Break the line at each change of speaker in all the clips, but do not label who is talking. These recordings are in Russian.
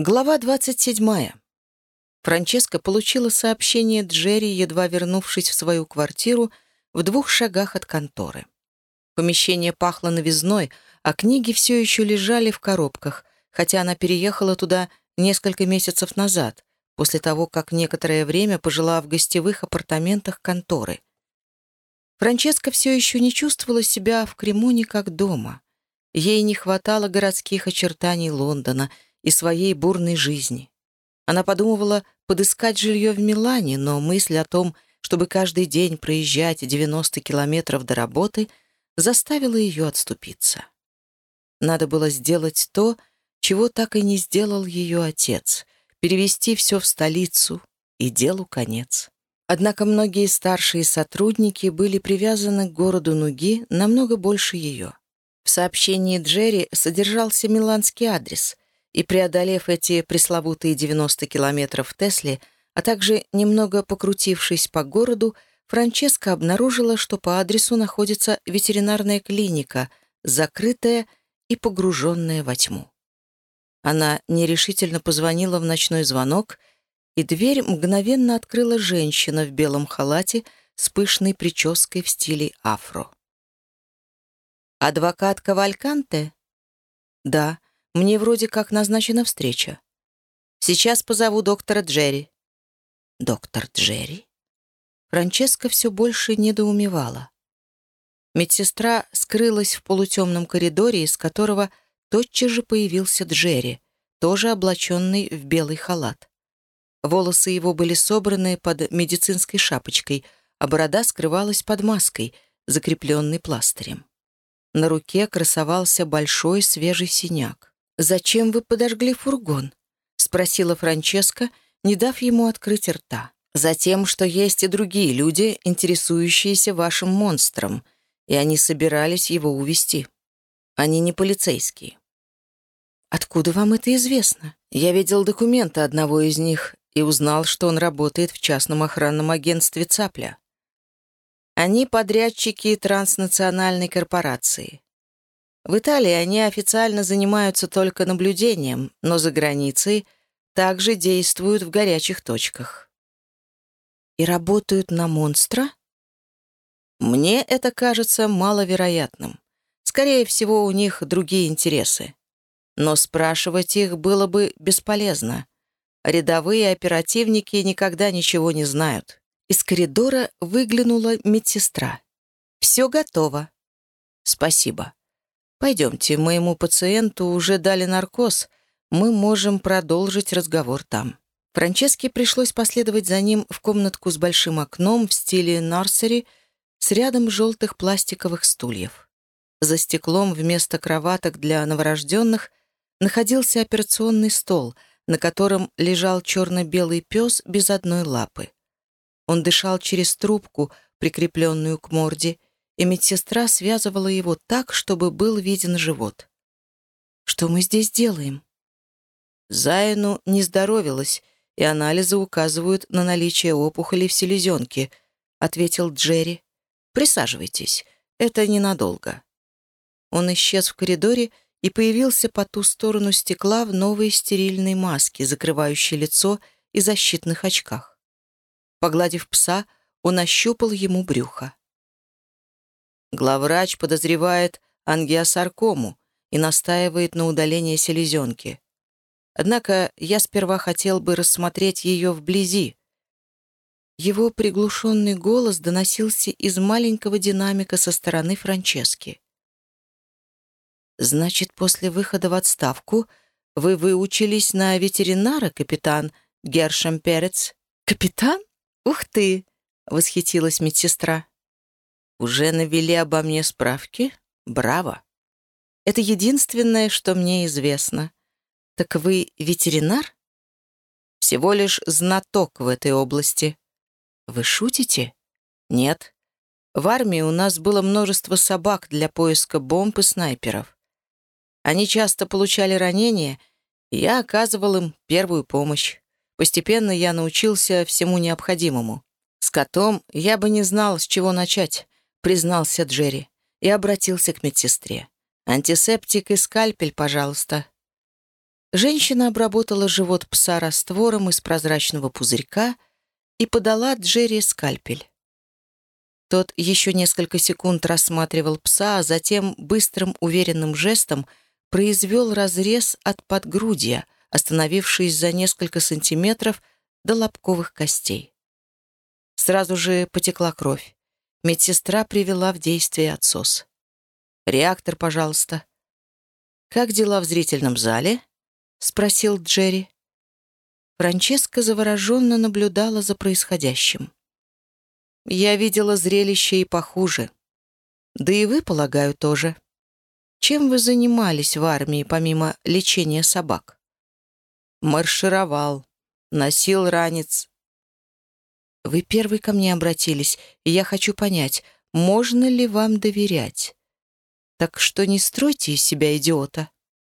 Глава 27. Франческа получила сообщение Джерри, едва вернувшись в свою квартиру, в двух шагах от конторы. Помещение пахло новизной, а книги все еще лежали в коробках, хотя она переехала туда несколько месяцев назад, после того, как некоторое время пожила в гостевых апартаментах конторы. Франческа все еще не чувствовала себя в Кремоне как дома. Ей не хватало городских очертаний Лондона — и своей бурной жизни. Она подумывала подыскать жилье в Милане, но мысль о том, чтобы каждый день проезжать 90 километров до работы, заставила ее отступиться. Надо было сделать то, чего так и не сделал ее отец — перевести все в столицу, и делу конец. Однако многие старшие сотрудники были привязаны к городу Нуги намного больше ее. В сообщении Джерри содержался миланский адрес — и, преодолев эти пресловутые 90 километров в Тесле, а также немного покрутившись по городу, Франческа обнаружила, что по адресу находится ветеринарная клиника, закрытая и погруженная во тьму. Она нерешительно позвонила в ночной звонок, и дверь мгновенно открыла женщина в белом халате с пышной прической в стиле афро. «Адвокат Кавальканте?» «Да», мне вроде как назначена встреча. Сейчас позову доктора Джерри». «Доктор Джерри?» Франческа все больше недоумевала. Медсестра скрылась в полутемном коридоре, из которого тотчас же появился Джерри, тоже облаченный в белый халат. Волосы его были собраны под медицинской шапочкой, а борода скрывалась под маской, закрепленной пластырем. На руке красовался большой свежий синяк. «Зачем вы подожгли фургон?» — спросила Франческа, не дав ему открыть рта. «Затем, что есть и другие люди, интересующиеся вашим монстром, и они собирались его увести. Они не полицейские». «Откуда вам это известно?» «Я видел документы одного из них и узнал, что он работает в частном охранном агентстве «Цапля». Они подрядчики транснациональной корпорации. В Италии они официально занимаются только наблюдением, но за границей также действуют в горячих точках. И работают на монстра? Мне это кажется маловероятным. Скорее всего, у них другие интересы. Но спрашивать их было бы бесполезно. Рядовые оперативники никогда ничего не знают. Из коридора выглянула медсестра. «Все готово». «Спасибо». «Пойдемте, моему пациенту уже дали наркоз, мы можем продолжить разговор там». Франческе пришлось последовать за ним в комнатку с большим окном в стиле нарсери с рядом желтых пластиковых стульев. За стеклом вместо кроваток для новорожденных находился операционный стол, на котором лежал черно-белый пес без одной лапы. Он дышал через трубку, прикрепленную к морде, и медсестра связывала его так, чтобы был виден живот. «Что мы здесь делаем?» Зайну не здоровилась, и анализы указывают на наличие опухоли в селезенке, ответил Джерри. «Присаживайтесь, это ненадолго». Он исчез в коридоре и появился по ту сторону стекла в новой стерильной маске, закрывающей лицо и защитных очках. Погладив пса, он ощупал ему брюхо. Главврач подозревает ангиосаркому и настаивает на удалении селезенки. Однако я сперва хотел бы рассмотреть ее вблизи. Его приглушенный голос доносился из маленького динамика со стороны Франчески. «Значит, после выхода в отставку вы выучились на ветеринара, капитан Гершем Перец?» «Капитан? Ух ты!» — восхитилась медсестра. Уже навели обо мне справки? Браво! Это единственное, что мне известно. Так вы ветеринар? Всего лишь знаток в этой области. Вы шутите? Нет. В армии у нас было множество собак для поиска бомб и снайперов. Они часто получали ранения, и я оказывал им первую помощь. Постепенно я научился всему необходимому. С котом я бы не знал, с чего начать. — признался Джерри и обратился к медсестре. «Антисептик и скальпель, пожалуйста». Женщина обработала живот пса раствором из прозрачного пузырька и подала Джерри скальпель. Тот еще несколько секунд рассматривал пса, а затем быстрым уверенным жестом произвел разрез от подгрудья, остановившись за несколько сантиметров до лобковых костей. Сразу же потекла кровь. Медсестра привела в действие отсос. «Реактор, пожалуйста». «Как дела в зрительном зале?» — спросил Джерри. Франческа завороженно наблюдала за происходящим. «Я видела зрелище и похуже. Да и вы, полагаю, тоже. Чем вы занимались в армии, помимо лечения собак?» «Маршировал, носил ранец». «Вы первый ко мне обратились, и я хочу понять, можно ли вам доверять. Так что не стройте из себя идиота».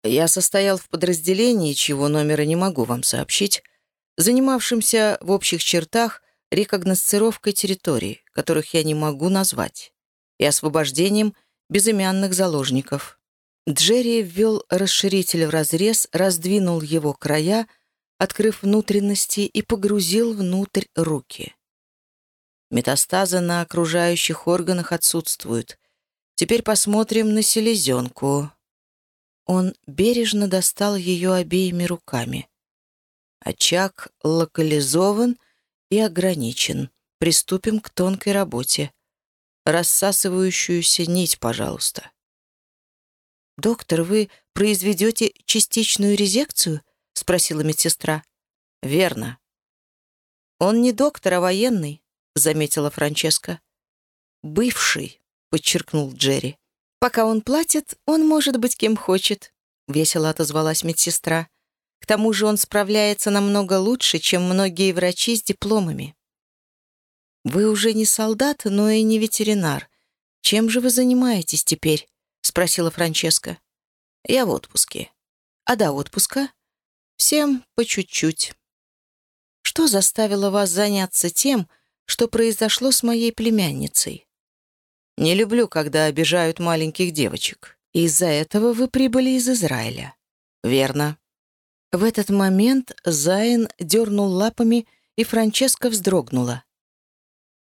Я состоял в подразделении, чего номера не могу вам сообщить, занимавшимся в общих чертах рекогносцировкой территорий, которых я не могу назвать, и освобождением безымянных заложников. Джерри ввел расширитель в разрез, раздвинул его края, открыв внутренности и погрузил внутрь руки. Метастазы на окружающих органах отсутствуют. Теперь посмотрим на селезенку. Он бережно достал ее обеими руками. Очаг локализован и ограничен. Приступим к тонкой работе. Рассасывающуюся нить, пожалуйста. «Доктор, вы произведете частичную резекцию?» — спросила медсестра. «Верно». «Он не доктор, а военный», — заметила Франческа. «Бывший», — подчеркнул Джерри. «Пока он платит, он может быть кем хочет», — весело отозвалась медсестра. «К тому же он справляется намного лучше, чем многие врачи с дипломами». «Вы уже не солдат, но и не ветеринар. Чем же вы занимаетесь теперь?» — спросила Франческа. «Я в отпуске». «А до отпуска?» «Всем по чуть-чуть». «Что заставило вас заняться тем, что произошло с моей племянницей?» Не люблю, когда обижают маленьких девочек. Из-за этого вы прибыли из Израиля. Верно. В этот момент Зайн дернул лапами, и Франческа вздрогнула.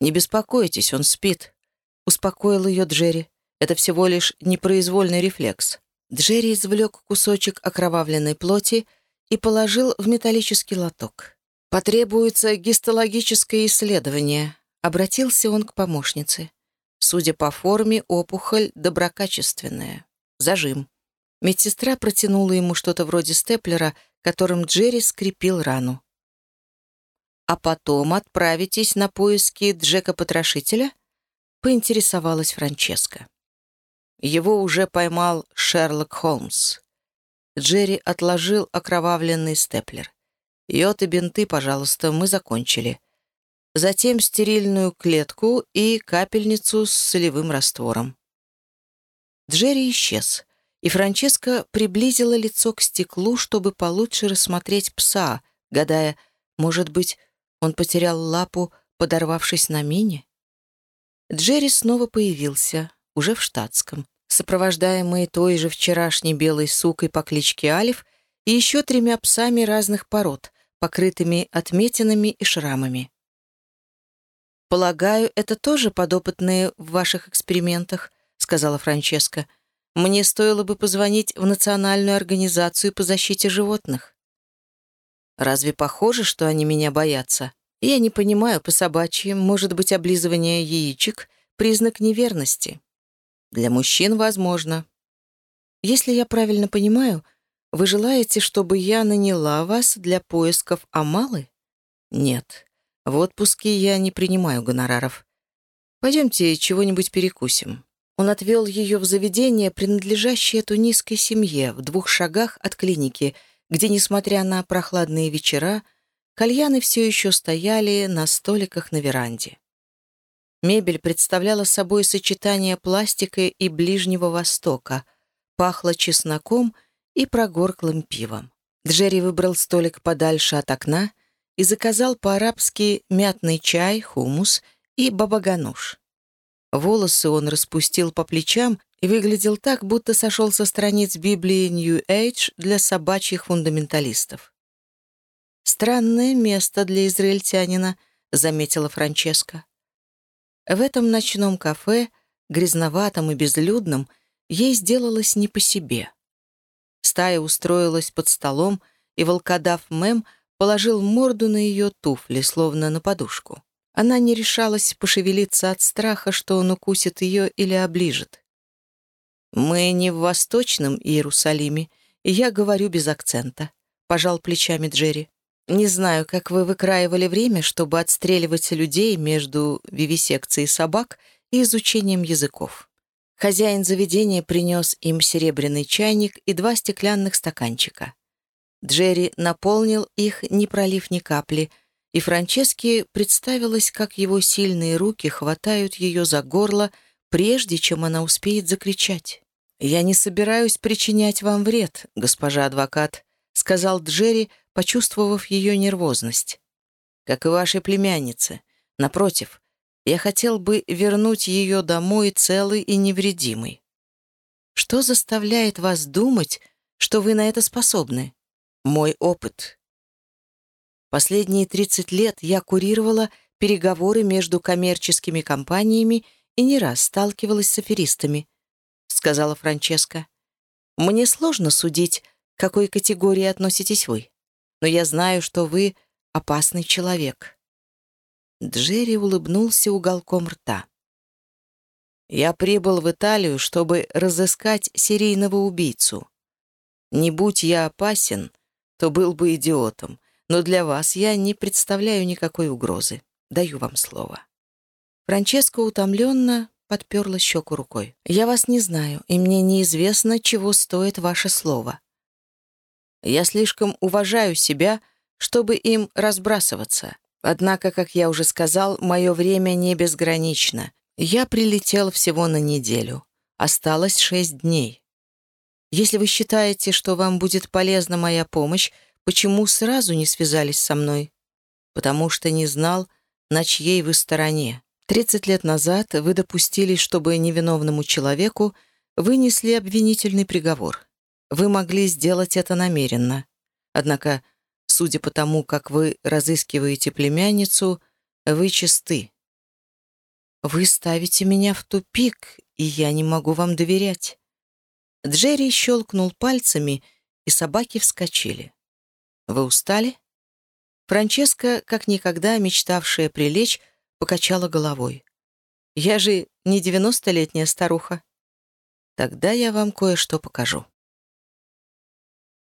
«Не беспокойтесь, он спит», — успокоил ее Джерри. «Это всего лишь непроизвольный рефлекс». Джерри извлек кусочек окровавленной плоти и положил в металлический лоток. «Потребуется гистологическое исследование», — обратился он к помощнице. Судя по форме, опухоль доброкачественная. Зажим. Медсестра протянула ему что-то вроде степлера, которым Джерри скрепил рану. «А потом отправитесь на поиски Джека-потрошителя?» — поинтересовалась Франческа. Его уже поймал Шерлок Холмс. Джерри отложил окровавленный степлер. «Йод и бинты, пожалуйста, мы закончили затем стерильную клетку и капельницу с солевым раствором. Джерри исчез, и Франческа приблизила лицо к стеклу, чтобы получше рассмотреть пса, гадая, может быть, он потерял лапу, подорвавшись на мине? Джерри снова появился, уже в штатском, сопровождаемый той же вчерашней белой сукой по кличке Алиф и еще тремя псами разных пород, покрытыми отметинами и шрамами. «Полагаю, это тоже подопытные в ваших экспериментах», — сказала Франческа. «Мне стоило бы позвонить в Национальную организацию по защите животных». «Разве похоже, что они меня боятся? Я не понимаю, по собачьим, может быть, облизывание яичек — признак неверности. Для мужчин возможно. Если я правильно понимаю, вы желаете, чтобы я наняла вас для поисков Амалы? Нет. В отпуске я не принимаю гонораров. Пойдемте чего-нибудь перекусим». Он отвел ее в заведение, принадлежащее тунисской семье, в двух шагах от клиники, где, несмотря на прохладные вечера, кальяны все еще стояли на столиках на веранде. Мебель представляла собой сочетание пластика и Ближнего Востока, пахло чесноком и прогорклым пивом. Джерри выбрал столик подальше от окна — и заказал по-арабски мятный чай, хумус и бабагануш. Волосы он распустил по плечам и выглядел так, будто сошел со страниц Библии New Age для собачьих фундаменталистов. «Странное место для израильтянина», — заметила Франческа. В этом ночном кафе, грязноватом и безлюдном, ей сделалось не по себе. Стая устроилась под столом, и волкодав Мэм положил морду на ее туфли, словно на подушку. Она не решалась пошевелиться от страха, что он укусит ее или оближет. «Мы не в Восточном Иерусалиме, и я говорю без акцента», — пожал плечами Джерри. «Не знаю, как вы выкраивали время, чтобы отстреливать людей между вивисекцией собак и изучением языков». Хозяин заведения принес им серебряный чайник и два стеклянных стаканчика. Джерри наполнил их, не пролив ни капли — и Франческе представилось, как его сильные руки хватают ее за горло, прежде чем она успеет закричать. «Я не собираюсь причинять вам вред, госпожа адвокат», — сказал Джерри, почувствовав ее нервозность. «Как и вашей племяннице. Напротив, я хотел бы вернуть ее домой целый и невредимый. Что заставляет вас думать, что вы на это способны? Мой опыт. Последние 30 лет я курировала переговоры между коммерческими компаниями и не раз сталкивалась с аферистами, сказала Франческа. Мне сложно судить, к какой категории относитесь вы, но я знаю, что вы опасный человек. Джерри улыбнулся уголком рта. Я прибыл в Италию, чтобы разыскать серийного убийцу. Не будь я опасен, то был бы идиотом но для вас я не представляю никакой угрозы. Даю вам слово». Франческа утомленно подперла щеку рукой. «Я вас не знаю, и мне неизвестно, чего стоит ваше слово. Я слишком уважаю себя, чтобы им разбрасываться. Однако, как я уже сказал, мое время не безгранично. Я прилетел всего на неделю. Осталось шесть дней. Если вы считаете, что вам будет полезна моя помощь, Почему сразу не связались со мной? Потому что не знал, на чьей вы стороне. Тридцать лет назад вы допустили, чтобы невиновному человеку вынесли обвинительный приговор. Вы могли сделать это намеренно. Однако, судя по тому, как вы разыскиваете племянницу, вы чисты. Вы ставите меня в тупик, и я не могу вам доверять. Джерри щелкнул пальцами, и собаки вскочили. Вы устали?» Франческа, как никогда мечтавшая прилечь, покачала головой. «Я же не девяностолетняя старуха. Тогда я вам кое-что покажу».